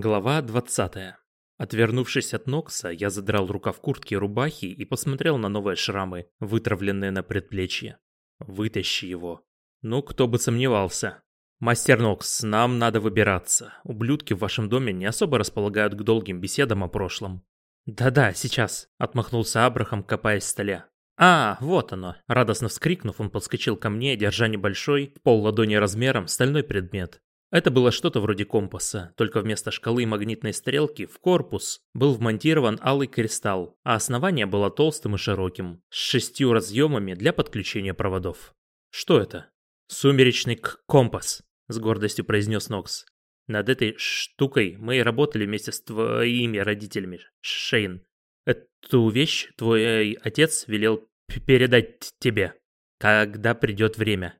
Глава 20. Отвернувшись от Нокса, я задрал рукав куртки и рубахи и посмотрел на новые шрамы, вытравленные на предплечье. Вытащи его. Ну, кто бы сомневался. Мастер Нокс, нам надо выбираться. Ублюдки в вашем доме не особо располагают к долгим беседам о прошлом. Да-да, сейчас, отмахнулся Абрахам, копаясь в столе. «А, вот оно!» Радостно вскрикнув, он подскочил ко мне, держа небольшой, пол ладони размером, стальной предмет. Это было что-то вроде компаса, только вместо шкалы магнитной стрелки в корпус был вмонтирован алый кристалл, а основание было толстым и широким, с шестью разъемами для подключения проводов. «Что это?» «Сумеречный компас», — с гордостью произнес Нокс. «Над этой штукой мы и работали вместе с твоими родителями, Шейн. Эту вещь твой отец велел передать тебе, когда придет время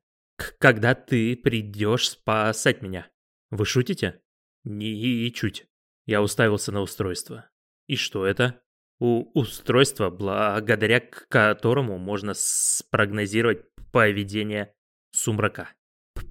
когда ты придешь спасать меня. Вы шутите? Не чуть. Я уставился на устройство. И что это? У устройства, благодаря которому можно спрогнозировать поведение сумрака.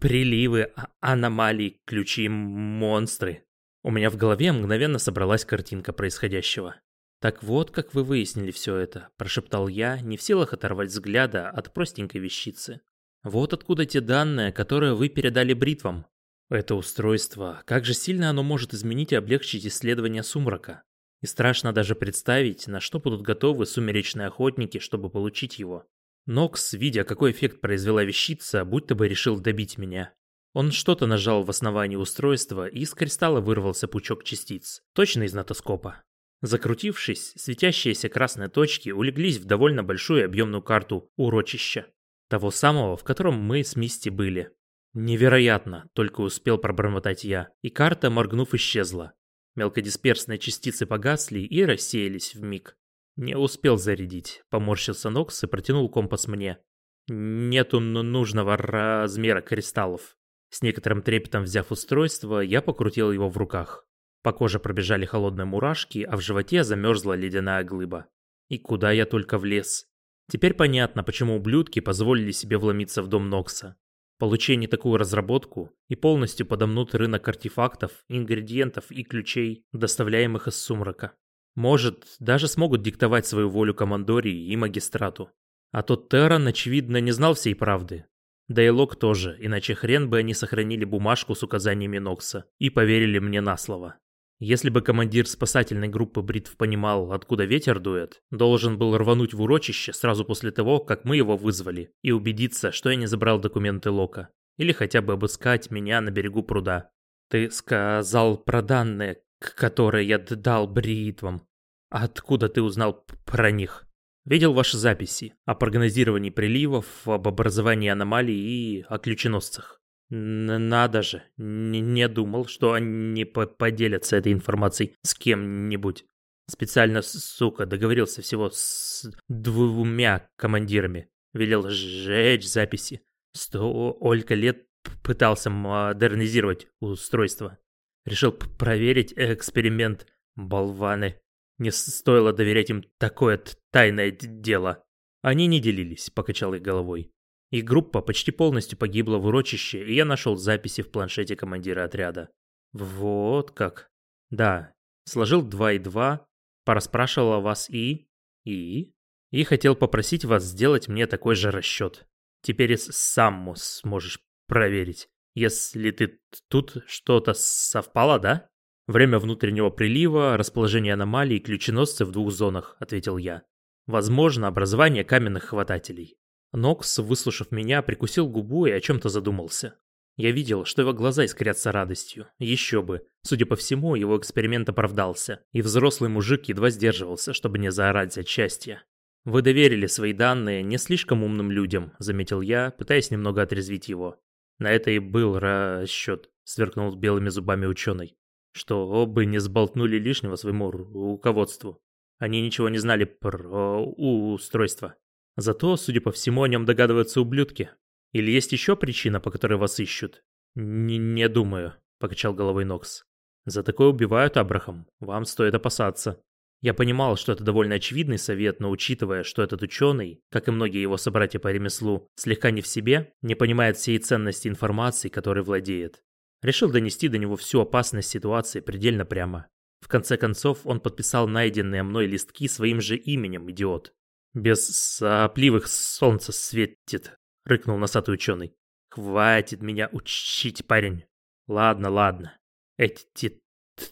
Приливы, а, аномалии, ключи, монстры. У меня в голове мгновенно собралась картинка происходящего. «Так вот, как вы выяснили все это», – прошептал я, не в силах оторвать взгляда от простенькой вещицы. Вот откуда те данные, которые вы передали бритвам. Это устройство, как же сильно оно может изменить и облегчить исследование сумрака. И страшно даже представить, на что будут готовы сумеречные охотники, чтобы получить его. Нокс, видя, какой эффект произвела вещица, будто бы решил добить меня. Он что-то нажал в основании устройства, и из кристалла вырвался пучок частиц, точно из натоскопа. Закрутившись, светящиеся красные точки улеглись в довольно большую объемную карту урочища. Того самого, в котором мы с Мисти были. Невероятно, только успел пробормотать я, и карта, моргнув, исчезла. Мелкодисперсные частицы погасли и рассеялись в миг. Не успел зарядить, поморщился Нокс и протянул компас мне. Нету нужного размера кристаллов. С некоторым трепетом взяв устройство, я покрутил его в руках. По коже пробежали холодные мурашки, а в животе замерзла ледяная глыба. И куда я только влез. Теперь понятно, почему ублюдки позволили себе вломиться в дом Нокса. Получение такую разработку и полностью подомнут рынок артефактов, ингредиентов и ключей, доставляемых из сумрака. Может, даже смогут диктовать свою волю командории и магистрату. А тот Терран, очевидно, не знал всей правды. Да и Лок тоже, иначе хрен бы они сохранили бумажку с указаниями Нокса и поверили мне на слово. Если бы командир спасательной группы Бритв понимал, откуда ветер дует, должен был рвануть в урочище сразу после того, как мы его вызвали, и убедиться, что я не забрал документы Лока. Или хотя бы обыскать меня на берегу пруда. Ты сказал про данные, которые я дал Бритвам. Откуда ты узнал про них? Видел ваши записи о прогнозировании приливов, об образовании аномалий и о ключеносцах. Надо же, не думал, что они поделятся этой информацией с кем-нибудь. Специально, сука, договорился всего с двумя командирами. Велел сжечь записи. Сто Олька лет пытался модернизировать устройство. Решил проверить эксперимент. Болваны. Не стоило доверять им такое тайное дело. Они не делились, покачал их головой. Их группа почти полностью погибла в урочище, и я нашел записи в планшете командира отряда. Вот как. Да, сложил 2 и 2, пораспрашивал о вас и... И... И хотел попросить вас сделать мне такой же расчет. Теперь сам сможешь проверить, если ты тут что-то совпало, да? Время внутреннего прилива, расположение аномалий и ключеносцы в двух зонах, ответил я. Возможно, образование каменных хватателей. Нокс, выслушав меня, прикусил губу и о чем-то задумался. Я видел, что его глаза искрятся радостью. Еще бы. Судя по всему, его эксперимент оправдался, и взрослый мужик едва сдерживался, чтобы не заорать от счастья. «Вы доверили свои данные не слишком умным людям», — заметил я, пытаясь немного отрезвить его. На это и был расчет, сверкнул белыми зубами ученый. Что оба не сболтнули лишнего своему руководству. Они ничего не знали про устройство. Зато, судя по всему, о нем догадываются ублюдки. Или есть еще причина, по которой вас ищут? Не, не думаю, покачал головой Нокс. За такое убивают, Абрахам. Вам стоит опасаться. Я понимал, что это довольно очевидный совет, но учитывая, что этот ученый, как и многие его собратья по ремеслу, слегка не в себе, не понимает всей ценности информации, которой владеет. Решил донести до него всю опасность ситуации предельно прямо. В конце концов, он подписал найденные мной листки своим же именем, идиот. «Без сопливых солнца светит», — рыкнул носатый ученый. «Хватит меня учить, парень. Ладно, ладно. Эти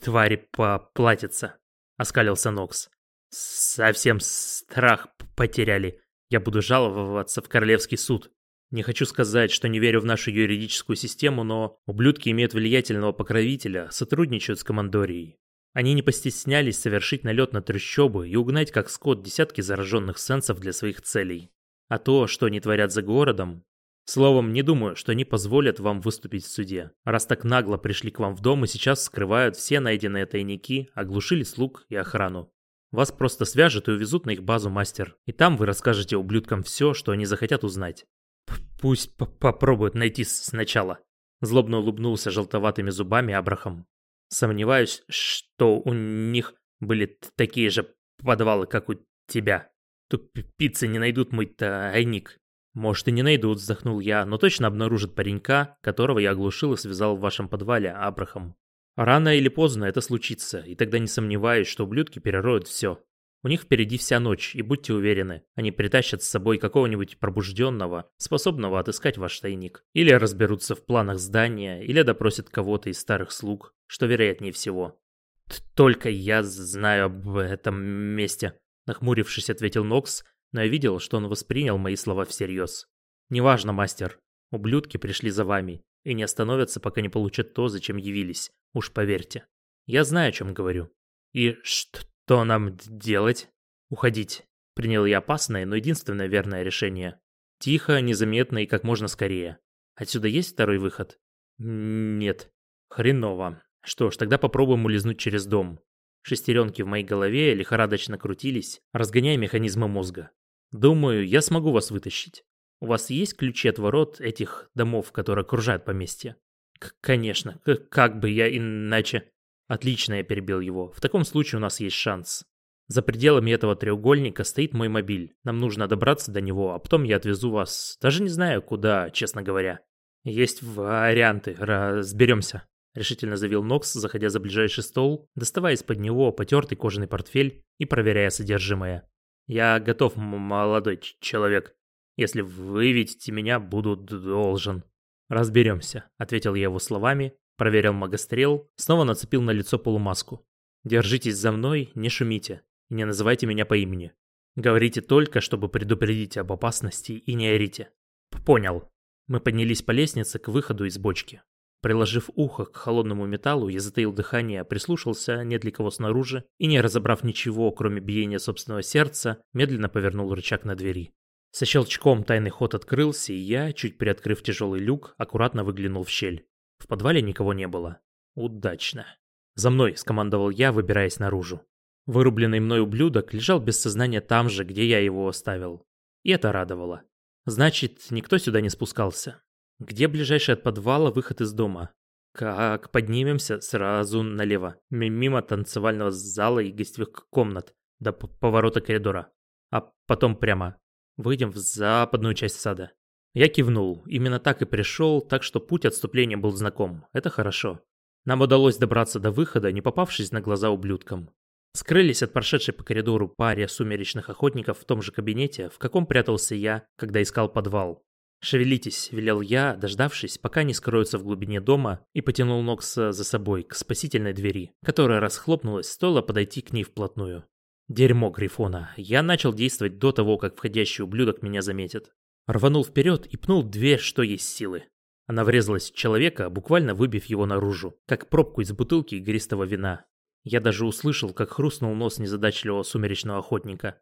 твари поплатятся», — оскалился Нокс. «Совсем страх потеряли. Я буду жаловаться в Королевский суд. Не хочу сказать, что не верю в нашу юридическую систему, но ублюдки имеют влиятельного покровителя, сотрудничают с командорией. Они не постеснялись совершить налет на трущобы и угнать как скот десятки зараженных сенсов для своих целей. А то, что они творят за городом... Словом, не думаю, что они позволят вам выступить в суде. Раз так нагло пришли к вам в дом и сейчас скрывают все найденные тайники, оглушили слуг и охрану. Вас просто свяжут и увезут на их базу мастер. И там вы расскажете ублюдкам все, что они захотят узнать. Пусть попробуют найти сначала. Злобно улыбнулся желтоватыми зубами Абрахам. Сомневаюсь, что у них были такие же подвалы, как у тебя. Тупицы не найдут мой тайник. Может и не найдут, вздохнул я, но точно обнаружат паренька, которого я оглушил и связал в вашем подвале, Абрахам. Рано или поздно это случится, и тогда не сомневаюсь, что ублюдки перероют все. У них впереди вся ночь, и будьте уверены, они притащат с собой какого-нибудь пробужденного, способного отыскать ваш тайник. Или разберутся в планах здания, или допросят кого-то из старых слуг, что вероятнее всего. «Только я знаю об этом месте», — нахмурившись, ответил Нокс, но я видел, что он воспринял мои слова всерьез. «Неважно, мастер. Ублюдки пришли за вами и не остановятся, пока не получат то, зачем явились. Уж поверьте. Я знаю, о чем говорю. И что «Что нам делать?» «Уходить», — принял я опасное, но единственное верное решение. Тихо, незаметно и как можно скорее. Отсюда есть второй выход? Нет. Хреново. Что ж, тогда попробуем улизнуть через дом. Шестеренки в моей голове лихорадочно крутились, разгоняя механизмы мозга. Думаю, я смогу вас вытащить. У вас есть ключи от ворот этих домов, которые окружают поместье? К конечно, как бы я иначе... Отлично, я перебил его. В таком случае у нас есть шанс. За пределами этого треугольника стоит мой мобиль. Нам нужно добраться до него, а потом я отвезу вас. Даже не знаю куда, честно говоря. Есть варианты, разберемся. Решительно заявил Нокс, заходя за ближайший стол, доставая из-под него потертый кожаный портфель и проверяя содержимое. «Я готов, молодой человек. Если вы видите меня, буду должен». «Разберемся», — ответил я его словами, Проверил магострел, снова нацепил на лицо полумаску. «Держитесь за мной, не шумите, и не называйте меня по имени. Говорите только, чтобы предупредить об опасности, и не орите». «Понял». Мы поднялись по лестнице к выходу из бочки. Приложив ухо к холодному металлу, я затаил дыхание, прислушался, нет ли кого снаружи, и не разобрав ничего, кроме биения собственного сердца, медленно повернул рычаг на двери. Со щелчком тайный ход открылся, и я, чуть приоткрыв тяжелый люк, аккуратно выглянул в щель. В подвале никого не было. Удачно. «За мной!» – скомандовал я, выбираясь наружу. Вырубленный мной ублюдок лежал без сознания там же, где я его оставил. И это радовало. Значит, никто сюда не спускался. Где ближайший от подвала выход из дома? Как поднимемся сразу налево, мимо танцевального зала и гостевых комнат, до поворота коридора. А потом прямо. Выйдем в западную часть сада. Я кивнул. Именно так и пришел, так что путь отступления был знаком. Это хорошо. Нам удалось добраться до выхода, не попавшись на глаза ублюдкам. Скрылись от прошедшей по коридору паре сумеречных охотников в том же кабинете, в каком прятался я, когда искал подвал. «Шевелитесь», — велел я, дождавшись, пока не скроются в глубине дома, и потянул Нокса за собой к спасительной двери, которая расхлопнулась, стоило подойти к ней вплотную. Дерьмо Грифона. Я начал действовать до того, как входящий ублюдок меня заметит. Рванул вперед и пнул дверь, что есть силы. Она врезалась в человека, буквально выбив его наружу, как пробку из бутылки игристого вина. Я даже услышал, как хрустнул нос незадачливого сумеречного охотника.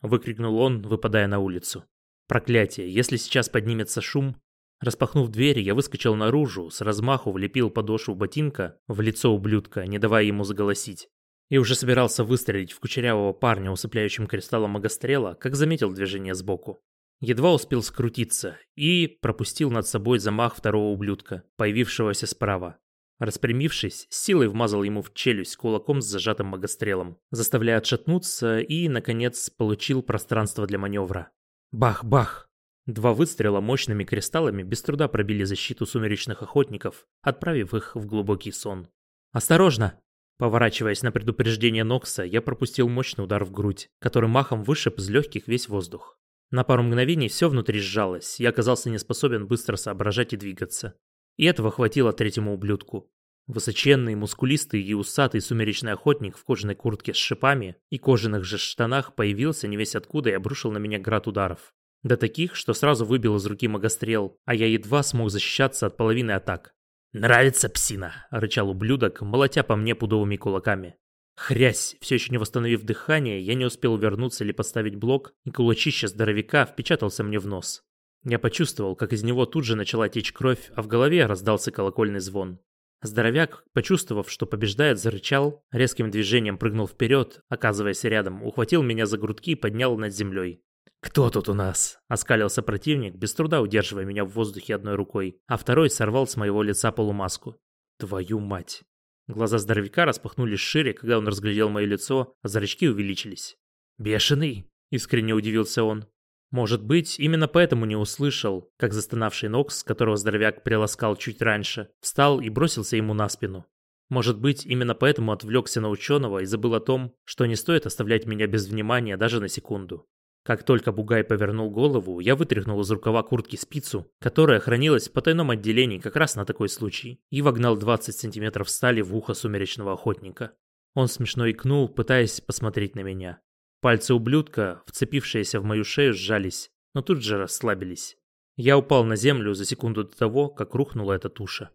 Выкрикнул он, выпадая на улицу. Проклятие, если сейчас поднимется шум... Распахнув дверь, я выскочил наружу, с размаху влепил подошву ботинка в лицо ублюдка, не давая ему заголосить. И уже собирался выстрелить в кучерявого парня усыпляющим кристаллом магострела, как заметил движение сбоку. Едва успел скрутиться и пропустил над собой замах второго ублюдка, появившегося справа. Распрямившись, силой вмазал ему в челюсть кулаком с зажатым магострелом, заставляя отшатнуться и, наконец, получил пространство для маневра. Бах-бах! Два выстрела мощными кристаллами без труда пробили защиту сумеречных охотников, отправив их в глубокий сон. «Осторожно!» Поворачиваясь на предупреждение Нокса, я пропустил мощный удар в грудь, который махом вышиб из легких весь воздух. На пару мгновений все внутри сжалось, я оказался не способен быстро соображать и двигаться. И этого хватило третьему ублюдку. Высоченный, мускулистый и усатый сумеречный охотник в кожаной куртке с шипами и кожаных же штанах появился не весь откуда и обрушил на меня град ударов. До таких, что сразу выбил из руки магострел, а я едва смог защищаться от половины атак. «Нравится псина!» – рычал ублюдок, молотя по мне пудовыми кулаками. Хрясь, все еще не восстановив дыхание, я не успел вернуться или поставить блок, и кулачище здоровяка впечатался мне в нос. Я почувствовал, как из него тут же начала течь кровь, а в голове раздался колокольный звон. Здоровяк, почувствовав, что побеждает, зарычал, резким движением прыгнул вперед, оказываясь рядом, ухватил меня за грудки и поднял над землей. «Кто тут у нас?» – оскалился противник, без труда удерживая меня в воздухе одной рукой, а второй сорвал с моего лица полумаску. «Твою мать!» Глаза здоровяка распахнулись шире, когда он разглядел мое лицо, а зрачки увеличились. «Бешеный!» – искренне удивился он. Может быть, именно поэтому не услышал, как застонавший Нокс, которого здоровяк приласкал чуть раньше, встал и бросился ему на спину. Может быть, именно поэтому отвлекся на ученого и забыл о том, что не стоит оставлять меня без внимания даже на секунду. Как только Бугай повернул голову, я вытряхнул из рукава куртки спицу, которая хранилась в потайном отделении как раз на такой случай, и вогнал 20 сантиметров стали в ухо сумеречного охотника. Он смешно икнул, пытаясь посмотреть на меня. Пальцы ублюдка, вцепившиеся в мою шею, сжались, но тут же расслабились. Я упал на землю за секунду до того, как рухнула эта туша.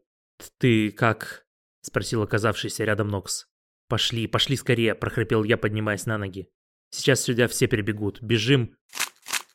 «Ты как?» – спросил оказавшийся рядом Нокс. «Пошли, пошли скорее!» – прохрипел я, поднимаясь на ноги. Сейчас сюда все перебегут. Бежим.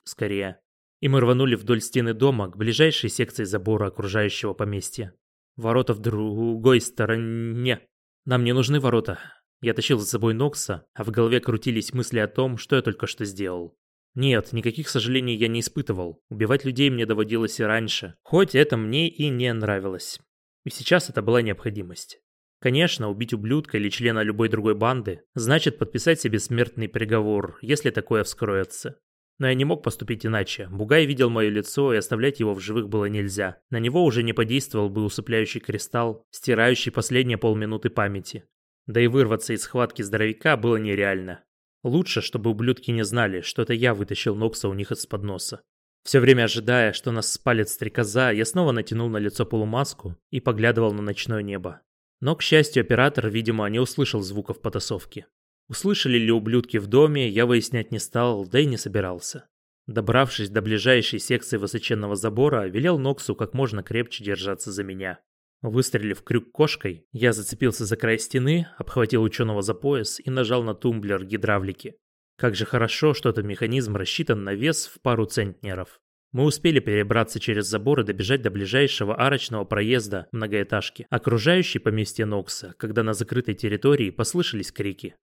Скорее. И мы рванули вдоль стены дома к ближайшей секции забора окружающего поместья. Ворота в другой стороне. Нам не нужны ворота. Я тащил за собой Нокса, а в голове крутились мысли о том, что я только что сделал. Нет, никаких сожалений я не испытывал. Убивать людей мне доводилось и раньше. Хоть это мне и не нравилось. И сейчас это была необходимость. Конечно, убить ублюдка или члена любой другой банды значит подписать себе смертный приговор, если такое вскроется. Но я не мог поступить иначе. Бугай видел мое лицо, и оставлять его в живых было нельзя. На него уже не подействовал бы усыпляющий кристалл, стирающий последние полминуты памяти. Да и вырваться из схватки здоровяка было нереально. Лучше, чтобы ублюдки не знали, что это я вытащил Нокса у них из-под носа. Все время ожидая, что нас спалит стрекоза, я снова натянул на лицо полумаску и поглядывал на ночное небо. Но, к счастью, оператор, видимо, не услышал звуков потасовки. Услышали ли ублюдки в доме, я выяснять не стал, да и не собирался. Добравшись до ближайшей секции высоченного забора, велел Ноксу как можно крепче держаться за меня. Выстрелив крюк кошкой, я зацепился за край стены, обхватил ученого за пояс и нажал на тумблер гидравлики. Как же хорошо, что этот механизм рассчитан на вес в пару центнеров. Мы успели перебраться через забор и добежать до ближайшего арочного проезда многоэтажки, окружающей поместье Нокса, когда на закрытой территории послышались крики.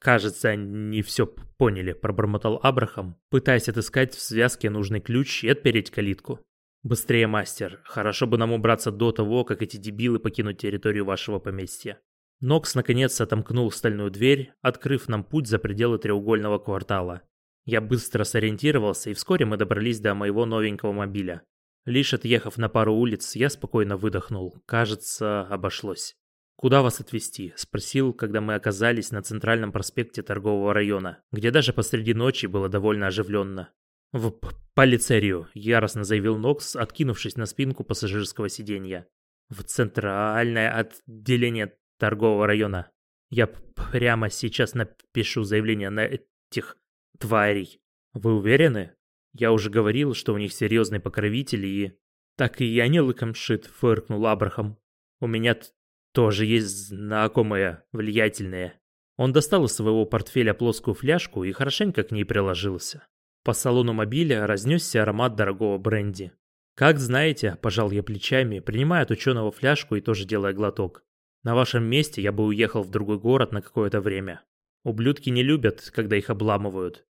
«Кажется, они все поняли», – пробормотал Абрахам, пытаясь отыскать в связке нужный ключ и отпереть калитку. «Быстрее, мастер. Хорошо бы нам убраться до того, как эти дебилы покинут территорию вашего поместья». Нокс наконец отомкнул стальную дверь, открыв нам путь за пределы треугольного квартала. Я быстро сориентировался, и вскоре мы добрались до моего новенького мобиля. Лишь отъехав на пару улиц, я спокойно выдохнул. Кажется, обошлось. «Куда вас отвезти?» – спросил, когда мы оказались на центральном проспекте торгового района, где даже посреди ночи было довольно оживленно. «В полицерию», – яростно заявил Нокс, откинувшись на спинку пассажирского сиденья. «В центральное отделение торгового района. Я прямо сейчас напишу заявление на этих тварей. Вы уверены? Я уже говорил, что у них серьезные покровители и... Так и я не лыком шит, фыркнул Абрахам. У меня тоже есть знакомые, влиятельные. Он достал из своего портфеля плоскую фляжку и хорошенько к ней приложился. По салону мобиля разнесся аромат дорогого бренди. «Как знаете», – пожал я плечами, принимая от ученого фляжку и тоже делая глоток. «На вашем месте я бы уехал в другой город на какое-то время. Ублюдки не любят, когда их обламывают.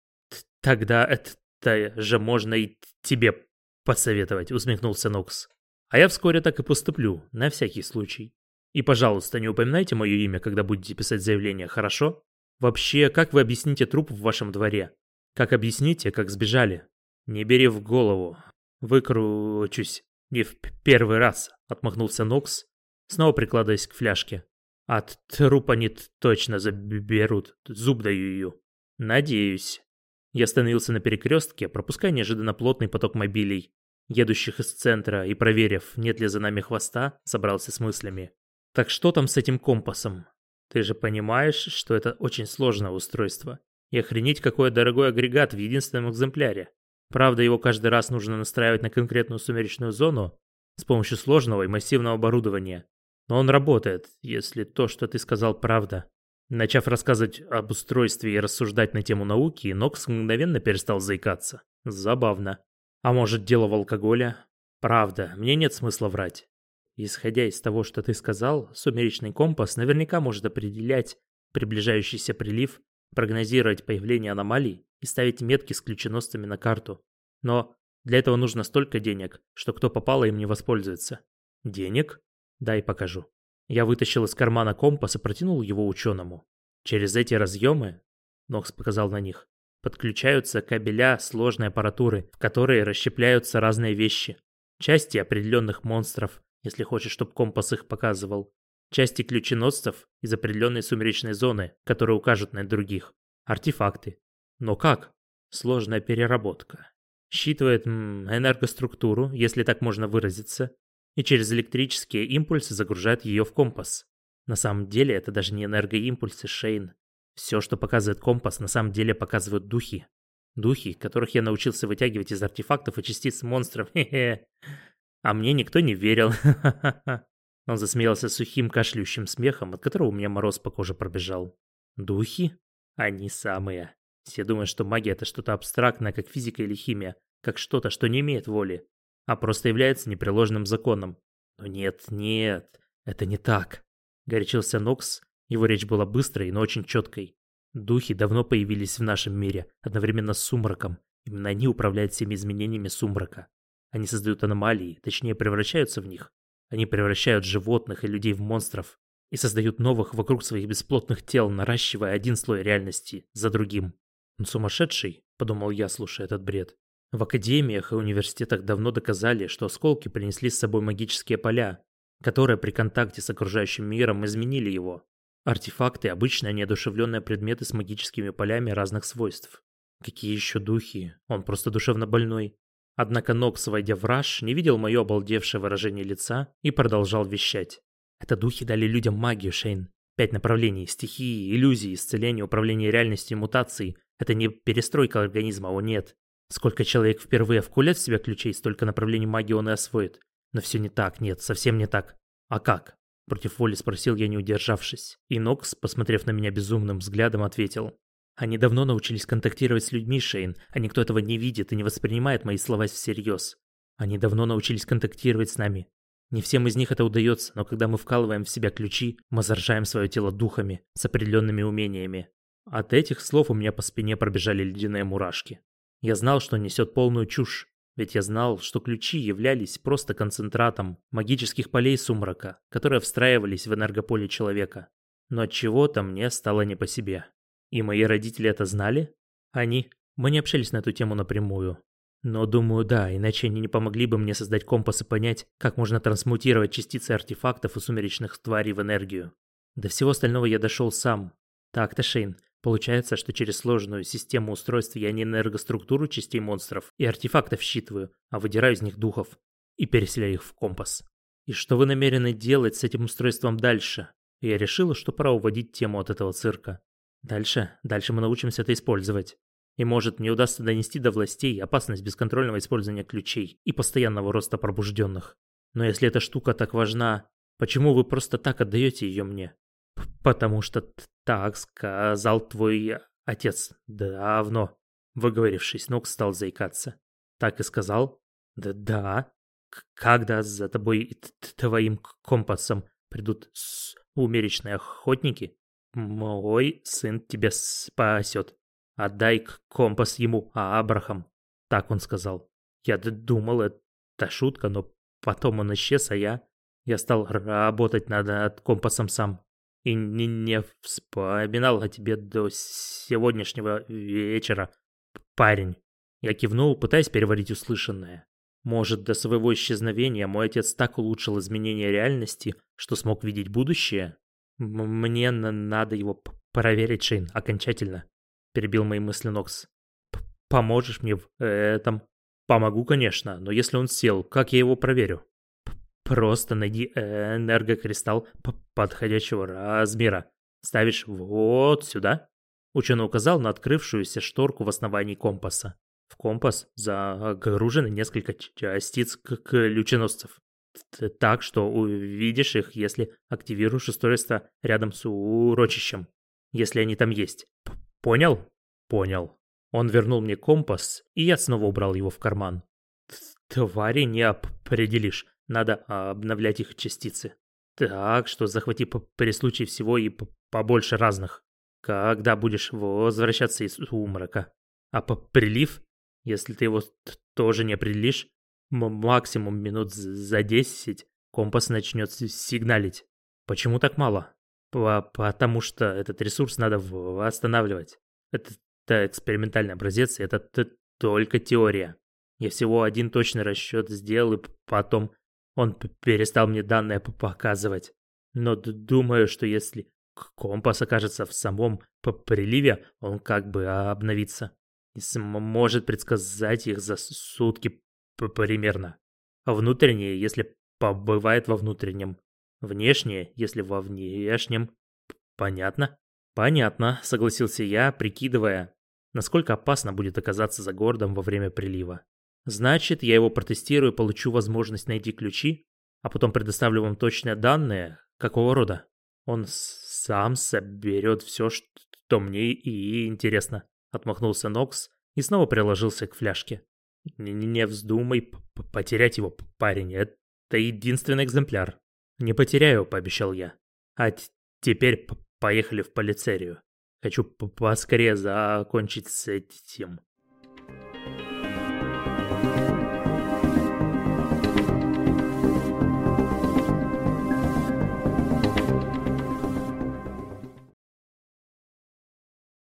Тогда это же можно и тебе посоветовать, усмехнулся Нокс. А я вскоре так и поступлю, на всякий случай. И, пожалуйста, не упоминайте мое имя, когда будете писать заявление, хорошо? Вообще, как вы объясните труп в вашем дворе? Как объясните, как сбежали? Не бери в голову. Выкручусь. Не в первый раз, отмахнулся Нокс, снова прикладываясь к фляжке. От трупа не точно заберут, зуб даю ее. Надеюсь. Я остановился на перекрестке, пропуская неожиданно плотный поток мобилей, едущих из центра, и проверив, нет ли за нами хвоста, собрался с мыслями. Так что там с этим компасом? Ты же понимаешь, что это очень сложное устройство. И охренеть, какой дорогой агрегат в единственном экземпляре. Правда, его каждый раз нужно настраивать на конкретную сумеречную зону с помощью сложного и массивного оборудования. Но он работает, если то, что ты сказал, правда. Начав рассказывать об устройстве и рассуждать на тему науки, Нокс мгновенно перестал заикаться. Забавно. А может, дело в алкоголе? Правда, мне нет смысла врать. Исходя из того, что ты сказал, сумеречный компас наверняка может определять приближающийся прилив, прогнозировать появление аномалий и ставить метки с ключеносцами на карту. Но для этого нужно столько денег, что кто попало им не воспользуется. Денег? Дай покажу. Я вытащил из кармана компас и протянул его ученому. Через эти разъемы, Нокс показал на них, подключаются кабеля сложной аппаратуры, в которые расщепляются разные вещи. Части определенных монстров, если хочешь, чтобы компас их показывал. Части ключеносцев из определенной сумеречной зоны, которые укажут на других. Артефакты. Но как? Сложная переработка. Считывает м, энергоструктуру, если так можно выразиться, и через электрические импульсы загружает ее в компас. На самом деле это даже не энергоимпульсы, Шейн. Все, что показывает компас, на самом деле показывают духи. Духи, которых я научился вытягивать из артефактов и частиц монстров. Хе-хе. А мне никто не верил. Он засмеялся сухим кашляющим смехом, от которого у меня мороз по коже пробежал. Духи? Они самые. Все думают, что магия это что-то абстрактное, как физика или химия, как что-то, что не имеет воли, а просто является непреложным законом. Но нет, нет, это не так. Горячился Нокс, его речь была быстрой, но очень четкой. Духи давно появились в нашем мире, одновременно с сумраком. Именно они управляют всеми изменениями сумрака. Они создают аномалии, точнее превращаются в них. Они превращают животных и людей в монстров и создают новых вокруг своих бесплотных тел, наращивая один слой реальности за другим. Он сумасшедший, подумал я, слушая этот бред. В академиях и университетах давно доказали, что осколки принесли с собой магические поля, которые при контакте с окружающим миром изменили его. Артефакты – обычные неодушевленные предметы с магическими полями разных свойств. Какие еще духи? Он просто душевно больной. Однако Нокс, войдя в раж, не видел мое обалдевшее выражение лица и продолжал вещать. Это духи дали людям магию, Шейн. Пять направлений – стихии, иллюзии, исцеление, управление реальностью мутации. Это не перестройка организма, о нет. Сколько человек впервые вкулят в себя ключей, столько направлений магии он и освоит. Но все не так, нет, совсем не так. А как? Против воли спросил я, не удержавшись. И Нокс, посмотрев на меня безумным взглядом, ответил. Они давно научились контактировать с людьми, Шейн, а никто этого не видит и не воспринимает мои слова всерьез. Они давно научились контактировать с нами. Не всем из них это удается, но когда мы вкалываем в себя ключи, мы заражаем свое тело духами с определенными умениями. От этих слов у меня по спине пробежали ледяные мурашки. Я знал, что несет полную чушь, ведь я знал, что ключи являлись просто концентратом магических полей сумрака, которые встраивались в энергополе человека. Но от чего-то мне стало не по себе. И мои родители это знали? Они? Мы не общались на эту тему напрямую. Но думаю, да, иначе они не помогли бы мне создать компас и понять, как можно трансмутировать частицы артефактов и сумеречных тварей в энергию. До всего остального я дошел сам. Так-то, Шейн, получается, что через сложную систему устройств я не энергоструктуру частей монстров и артефактов считываю, а выдираю из них духов и переселяю их в компас. И что вы намерены делать с этим устройством дальше? я решила, что пора уводить тему от этого цирка. Дальше, дальше мы научимся это использовать. И может мне удастся донести до властей опасность бесконтрольного использования ключей и постоянного роста пробужденных. Но если эта штука так важна, почему вы просто так отдаете ее мне? Потому что так сказал твой отец давно. Выговорившись, Нок стал заикаться. Так и сказал? Да, да. Когда за тобой твоим компасом придут умеречные охотники, мой сын тебя спасет. Отдай компас ему, Абрахам. Так он сказал. Я думал, это шутка, но потом он исчез, а я... Я стал работать над компасом сам. И не, не вспоминал о тебе до сегодняшнего вечера, парень. Я кивнул, пытаясь переварить услышанное. Может, до своего исчезновения мой отец так улучшил изменение реальности, что смог видеть будущее? Мне надо его проверить, Шейн, окончательно. Перебил мои мысли Нокс. Поможешь мне в этом? Помогу, конечно, но если он сел, как я его проверю? П Просто найди энергокристалл подходящего размера. Ставишь вот сюда. Ученый указал на открывшуюся шторку в основании компаса. В компас загружены несколько частиц ключеносцев. Так что увидишь их, если активируешь устройство рядом с урочищем. Если они там есть. Понял? Понял. Он вернул мне компас, и я снова убрал его в карман. Твари не определишь. Надо обновлять их частицы. Так что захвати при случае всего и побольше разных. Когда будешь возвращаться из сумрака. А по прилив если ты его тоже не определишь, максимум минут за 10 компас начнет сигналить. Почему так мало? Потому что этот ресурс надо восстанавливать. Это, это экспериментальный образец, это, это только теория. Я всего один точный расчет сделал, и потом он перестал мне данные показывать. Но думаю, что если компас окажется в самом приливе, он как бы обновится и сможет предсказать их за сутки примерно. А внутреннее, если побывает во внутреннем. Внешнее, если во внешнем. Понятно? Понятно, согласился я, прикидывая, насколько опасно будет оказаться за городом во время прилива. Значит, я его протестирую, получу возможность найти ключи, а потом предоставлю вам точные данные. Какого рода? Он сам соберет все, что мне и интересно. Отмахнулся Нокс и снова приложился к фляжке. «Не вздумай потерять его, парень. Это единственный экземпляр». «Не потеряю», — пообещал я. «А теперь поехали в полицерию. Хочу поскорее закончить с этим».